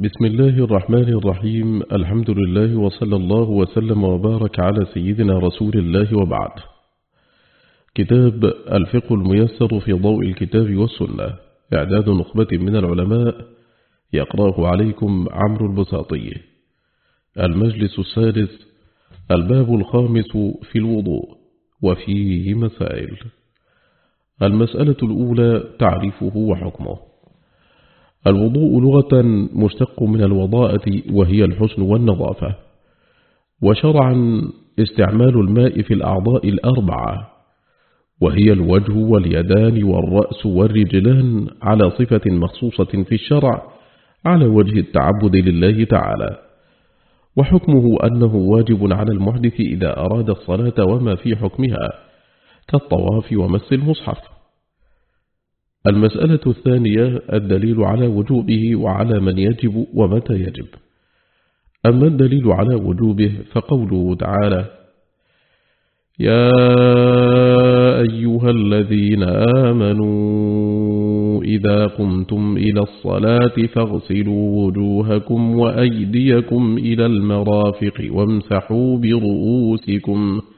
بسم الله الرحمن الرحيم. الحمد لله وصلى الله وسلم وبارك على سيدنا رسول الله وبعد. كتاب الفقه الميسر في ضوء الكتاب والسنة. إعداد نخبة من العلماء. يقرأه عليكم عمرو البساطي. المجلس السادس. الباب الخامس في الوضوء. وفيه مسائل. المسألة الأولى تعريفه وحكمه. الوضوء لغة مشتق من الوضاءة وهي الحسن والنظافة. وشرعا استعمال الماء في الأعضاء الأربعة وهي الوجه واليدان والرأس والرجلان على صفة مخصوصة في الشرع على وجه التعبد لله تعالى. وحكمه أنه واجب على المحدث إذا أراد الصلاة وما في حكمها كالطواف ومس المصحف. المسألة الثانية الدليل على وجوبه وعلى من يجب ومتى يجب. أما الدليل على وجوبه فقوله تعالى يا أيها الذين آمنوا إذا قمتم إلى الصلاة فاغسلوا وجوهكم وأيديكم إلى المرافق وامسحوا برؤوسكم. وامسحوا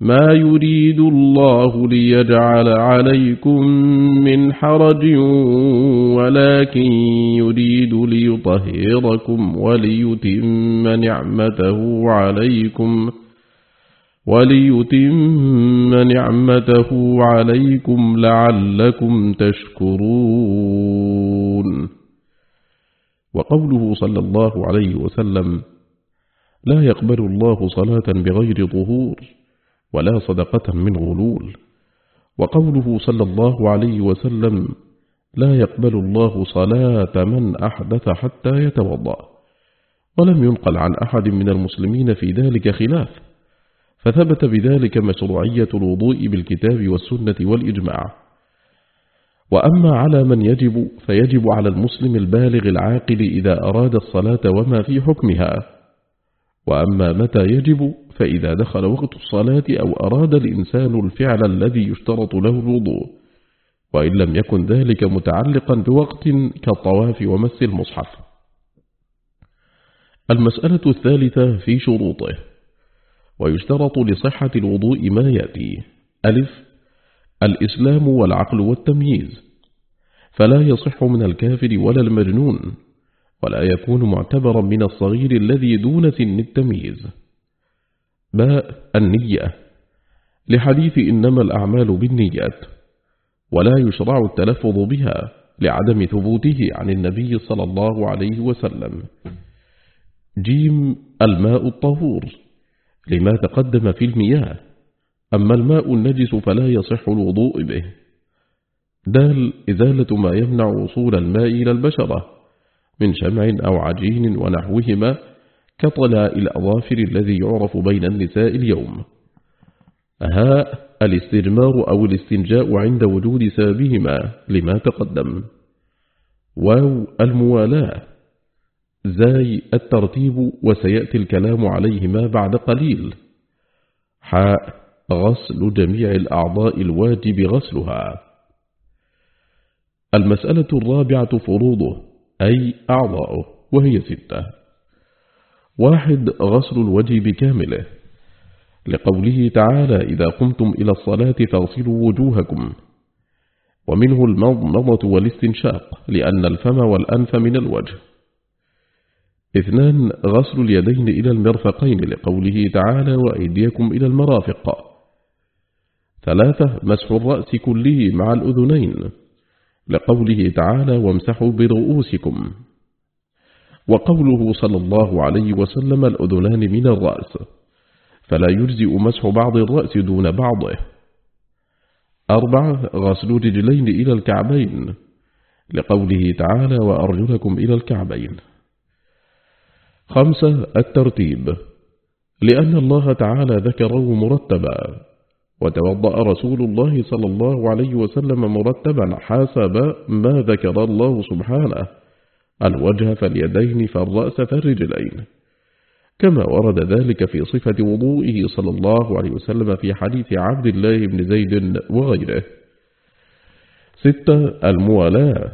ما يريد الله ليجعل عليكم من حرج ولكن يريد ليطهركم وليتم نعمته عليكم وليتم نعمته عليكم لعلكم تشكرون. وقوله صلى الله عليه وسلم لا يقبل الله صلاة بغير طهور. ولا صدقة من غلول. وقوله صلى الله عليه وسلم لا يقبل الله صلاة من أحدث حتى يتوضأ. ولم ينقل عن أحد من المسلمين في ذلك خلاف. فثبت بذلك مشروعية الوضوء بالكتاب والسنة والإجماع. وأما على من يجب فيجب على المسلم البالغ العاقل إذا أراد الصلاة وما في حكمها. وأما متى يجب فإذا دخل وقت الصلاة أو أراد الإنسان الفعل الذي يشترط له الوضوء وإن لم يكن ذلك متعلقا بوقت كالطواف ومس المصحف. المسألة الثالثة في شروطه ويشترط لصحة الوضوء ما يأتي. ألف الإسلام والعقل والتمييز. فلا يصح من الكافر ولا المجنون ولا يكون معتبرا من الصغير الذي دون سن التمييز. باء النية. لحديث إنما الأعمال بالنيات ولا يشرع التلفظ بها لعدم ثبوته عن النبي صلى الله عليه وسلم. جيم الماء الطهور لما تقدم في المياه. أما الماء النجس فلا يصح الوضوء به. دال إزالة ما يمنع وصول الماء إلى البشرة من شمع أو عجين ونحوهما كطلاء الأظافر الذي يعرف بين النساء اليوم. هاء الاستجمار أو الاستنجاء عند وجود سابهما لما تقدم. واو الموالاة. زاي الترتيب وسيأتي الكلام عليهما بعد قليل. حاء غسل جميع الأعضاء الواجب غسلها. المسألة الرابعة فروضه أي أعضاؤه وهي ستة. واحد غسل الوجه بكامله. لقوله تعالى إذا قمتم إلى الصلاة فاغسلوا وجوهكم. ومنه المضمضة والاستنشاق لأن الفم والأنف من الوجه. اثنان غسل اليدين إلى المرفقين لقوله تعالى وأيديكم إلى المرافق. ثلاثة مسح الرأس كله مع الأذنين لقوله تعالى وامسحوا برؤوسكم. وقوله صلى الله عليه وسلم الأذنان من الرأس فلا يجزئ مسح بعض الرأس دون بعضه. أربعة غسل رجلين إلى الكعبين لقوله تعالى وأرجلكم إلى الكعبين خمسة الترتيب لأن الله تعالى ذكره مرتبا وتوضأ رسول الله صلى الله عليه وسلم مرتبا حسب ما ذكر الله سبحانه. الوجه فاليدين فالرأس فالرجلين. كما ورد ذلك في صفة وضوئه صلى الله عليه وسلم في حديث عبد الله بن زيد وغيره. ستة الموالاة.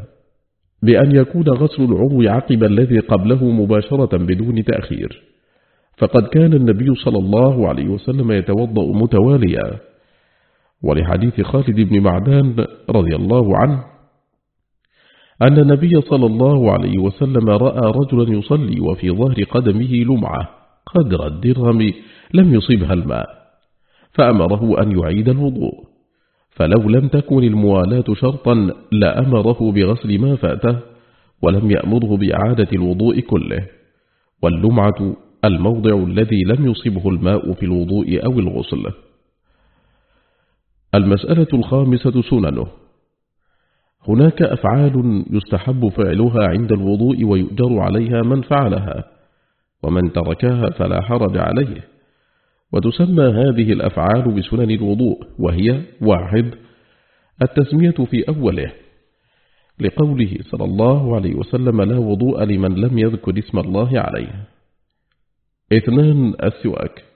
بأن يكون غسل العضو عقب الذي قبله مباشرة بدون تأخير. فقد كان النبي صلى الله عليه وسلم يتوضأ متواليا. ولحديث خالد بن معدان رضي الله عنه أن النبي صلى الله عليه وسلم رأى رجلا يصلي وفي ظهر قدمه لمعة قدر الدرهم لم يصبها الماء فأمره أن يعيد الوضوء. فلو لم تكن الموالاة شرطا لأمره بغسل ما فأته ولم يأمره بإعادة الوضوء كله. واللمعة الموضع الذي لم يصبه الماء في الوضوء أو الغسل. المسألة الخامسة سننه. هناك أفعال يستحب فعلها عند الوضوء ويؤجر عليها من فعلها ومن تركها فلا حرج عليه. وتسمى هذه الأفعال بسنن الوضوء وهي واحد التسمية في أوله لقوله صلى الله عليه وسلم لا وضوء لمن لم يذكر اسم الله عليه. اثنان السواك.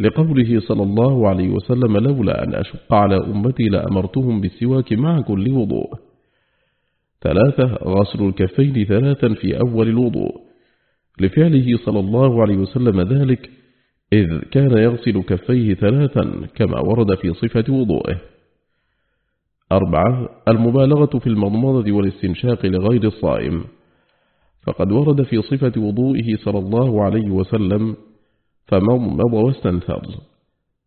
لقوله صلى الله عليه وسلم لولا أن أشق على أمتي لأمرتهم بالسواك مع كل وضوء ثلاثة غسل الكفين ثلاثا في أول الوضوء. لفعله صلى الله عليه وسلم ذلك إذ كان يغسل كفيه ثلاثا كما ورد في صفة وضوءه أربعة المبالغة في المضمضة والاستنشاق لغير الصائم. فقد ورد في صفة وضوئه صلى الله عليه وسلم فمضمض واستنثر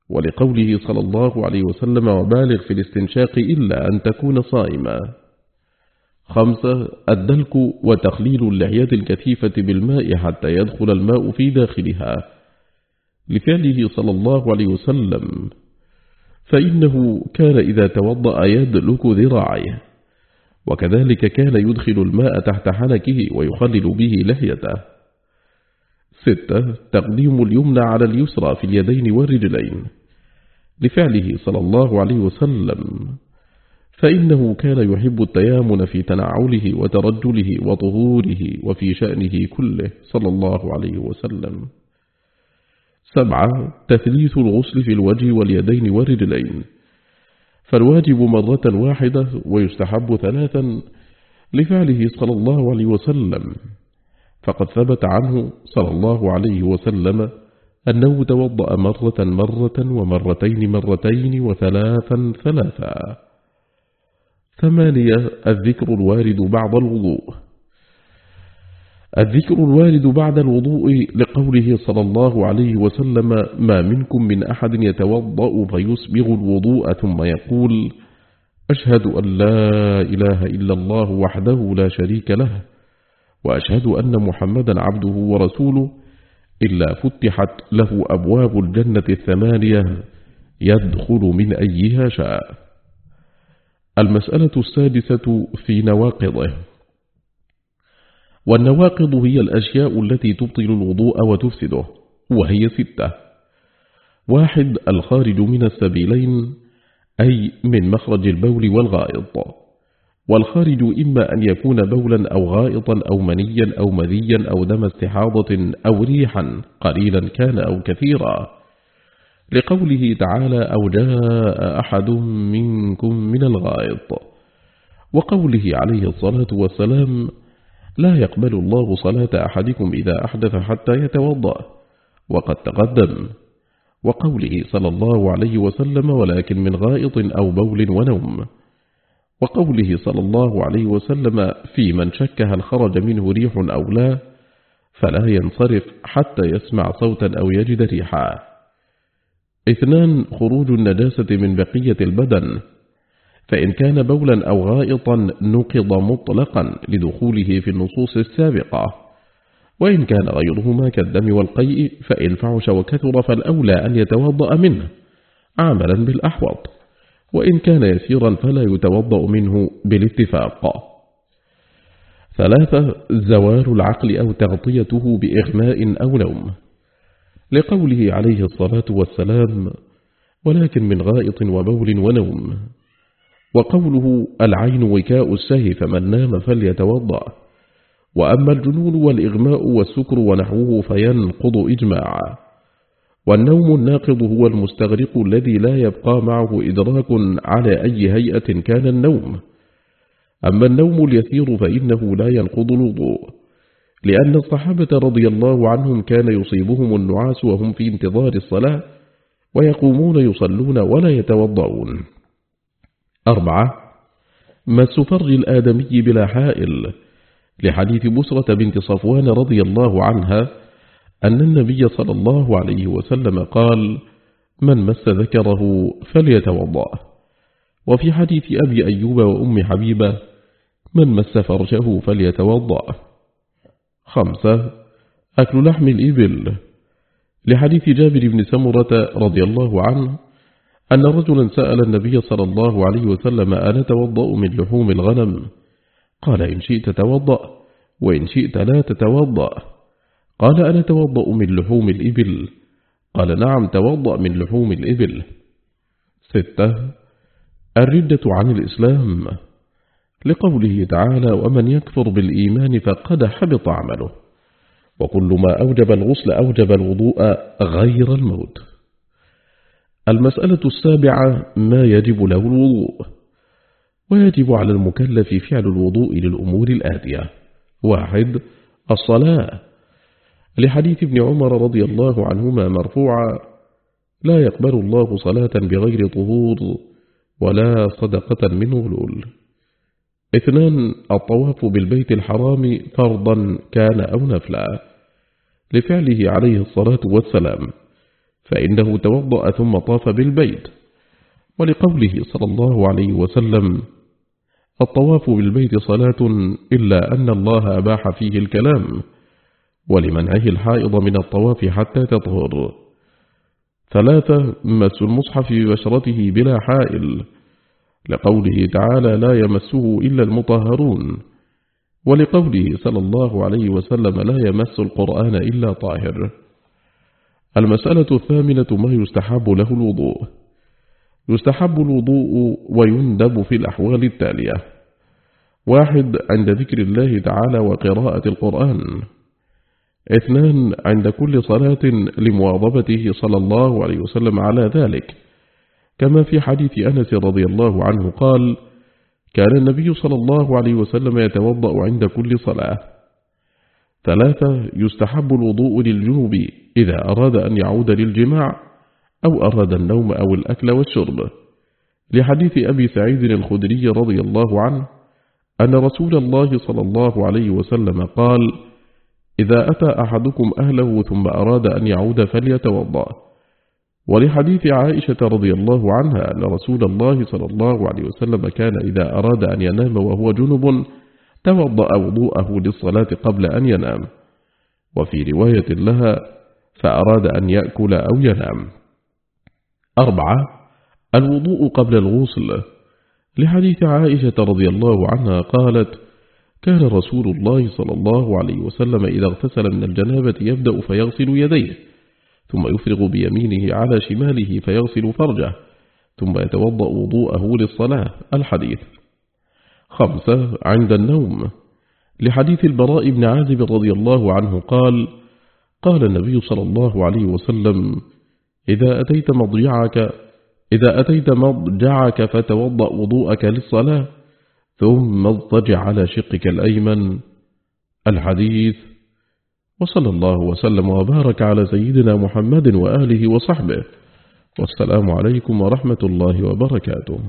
ولقوله صلى الله عليه وسلم وبالغ في الاستنشاق إلا أن تكون صائما خمسة الدلك وتخليل اللحية الكثيفة بالماء حتى يدخل الماء في داخلها. لفعله صلى الله عليه وسلم فإنه كان إذا توضأ يدلك ذراعيه. وكذلك كان يدخل الماء تحت حنكه ويخلل به لحيته. ستة تقديم اليمنى على اليسرى في اليدين والرجلين. لفعله صلى الله عليه وسلم. فإنه كان يحب التيامن في تنعله وترجله وطهوره وفي شأنه كله صلى الله عليه وسلم. سبعة تثليث الغسل في الوجه واليدين والرجلين. فالواجب مرة واحدة ويستحب ثلاثا لفعله صلى الله عليه وسلم. فقد ثبت عنه صلى الله عليه وسلم أنه توضأ مرة مرة ومرتين مرتين وثلاثا ثلاثا. ثمانية الذكر الوارد بعد الوضوء. الذكر الوارد بعد الوضوء لقوله صلى الله عليه وسلم ما منكم من أحد يتوضأ فيسبغ الوضوء ثم يقول أشهد أن لا إله إلا الله وحده لا شريك له وأشهد أن محمدا عبده ورسوله إلا فتحت له أبواب الجنة الثمانية يدخل من أيها شاء. المسألة السادسة في نواقضه. والنواقض هي الأشياء التي تبطل الوضوء وتفسده وهي ستة. واحد الخارج من السبيلين أي من مخرج البول والغائط. والخارج إما أن يكون بولا أو غائطا أو منيا أو مذيا أو دم استحاضة أو ريحا قليلا كان أو كثيرا. لقوله تعالى أو جاء أحد منكم من الغائط. وقوله عليه الصلاة والسلام لا يقبل الله صلاة أحدكم إذا أحدث حتى يتوضأ. وقد تقدم. وقوله صلى الله عليه وسلم ولكن من غائط أو بول ونوم. وقوله صلى الله عليه وسلم في من شك هل خرج منه ريح أو لا فلا ينصرف حتى يسمع صوتا أو يجد ريحا. اثنان خروج النجاسة من بقية البدن. فإن كان بولا أو غائطا نقض مطلقا لدخوله في النصوص السابقة. وإن كان غيرهما كالدم والقيء فإن فعش وكثر فالأولى أن يتوضأ منه عملا بالأحوط. وإن كان يسيرا فلا يتوضأ منه بالاتفاق. ثلاثة زوال العقل أو تغطيته بإغماء أو نوم. لقوله عليه الصلاة والسلام ولكن من غائط وبول ونوم. وقوله العين وكاء السهي فمن نام فليتوضأ. وأما الجنون والإغماء والسكر ونحوه فينقض إجماعا. والنوم الناقض هو المستغرق الذي لا يبقى معه إدراك على أي هيئة كان النوم. أما النوم اليسير فإنه لا ينقض الوضوء لأن الصحابة رضي الله عنهم كان يصيبهم النعاس وهم في انتظار الصلاة ويقومون يصلون ولا يتوضعون أربعة مس فرج الآدمي بلا حائل لحديث بسرة بنت صفوان رضي الله عنها أن النبي صلى الله عليه وسلم قال من مس ذكره فليتوضأ. وفي حديث أبي أيوب وأم حبيبة من مس فرجه فليتوضأ. خمسة أكل لحم الإبل. لحديث جابر بن سمرة رضي الله عنه أن رجلا سأل النبي صلى الله عليه وسلم أنا توضأ من لحوم الغنم؟ قال إن شئت توضأ وإن شئت لا تتوضأ. قال أنا توضأ من لحوم الإبل. قال نعم توضأ من لحوم الإبل. ستة الردة عن الإسلام. لقوله تعالى ومن يكفر بالإيمان فقد حبط عمله. وكل ما أوجب الغسل أوجب الوضوء غير الموت. المسألة السابعة ما يجب له الوضوء. ويجب على المكلف فعل الوضوء للأمور الآتية. واحد الصلاة. لحديث ابن عمر رضي الله عنهما مرفوعا لا يقبل الله صلاة بغير طهور ولا صدقة من غلول. اثنان الطواف بالبيت الحرام فرضا كان أو نفلا. لفعله عليه الصلاة والسلام فإنه توضأ ثم طاف بالبيت. ولقوله صلى الله عليه وسلم الطواف بالبيت صلاة إلا أن الله أباح فيه الكلام. ولمنعه الحائض من الطواف حتى تطهر. ثلاثة مس المصحف ببشرته بلا حائل. لقوله تعالى لا يمسه إلا المطهرون ولقوله صلى الله عليه وسلم لا يمس القرآن إلا طاهر المسألة الثامنة ما يستحب له الوضوء يستحب الوضوء ويندب في الأحوال التالية. واحد عند ذكر الله تعالى وقراءة القرآن. اثنان عند كل صلاة لمواظبته صلى الله عليه وسلم على ذلك. كما في حديث أنس رضي الله عنه قال كان النبي صلى الله عليه وسلم يتوضأ عند كل صلاة. ثلاثة يستحب الوضوء للجنوب إذا أراد أن يعود للجماع أو أراد النوم أو الأكل والشرب. لحديث أبي سعيد الخدري رضي الله عنه أن رسول الله صلى الله عليه وسلم قال إذا أتى أحدكم أهله ثم أراد أن يعود فليتوضأ. ولحديث عائشة رضي الله عنها أن رسول الله صلى الله عليه وسلم كان إذا أراد أن ينام وهو جنب توضأ وضوءه للصلاة قبل أن ينام. وفي رواية لها فأراد أن يأكل أو ينام. أربعة الوضوء قبل الغسل. لحديث عائشة رضي الله عنها قالت كان رسول الله صلى الله عليه وسلم إذا اغتسل من الجنابة يبدأ فيغسل يديه ثم يفرغ بيمينه على شماله فيغسل فرجه ثم يتوضأ وضوءه للصلاة. الحديث خمسة عند النوم. لحديث البراء بن عازب رضي الله عنه قال قال النبي صلى الله عليه وسلم إذا أتيت مضجعك إذا أتيت مضجعك فتوضأ وضوءك للصلاة. ثم اضطجع على شقك الأيمن الحديث. وصلى الله وسلم وبارك على سيدنا محمد وآله وصحبه. والسلام عليكم ورحمة الله وبركاته.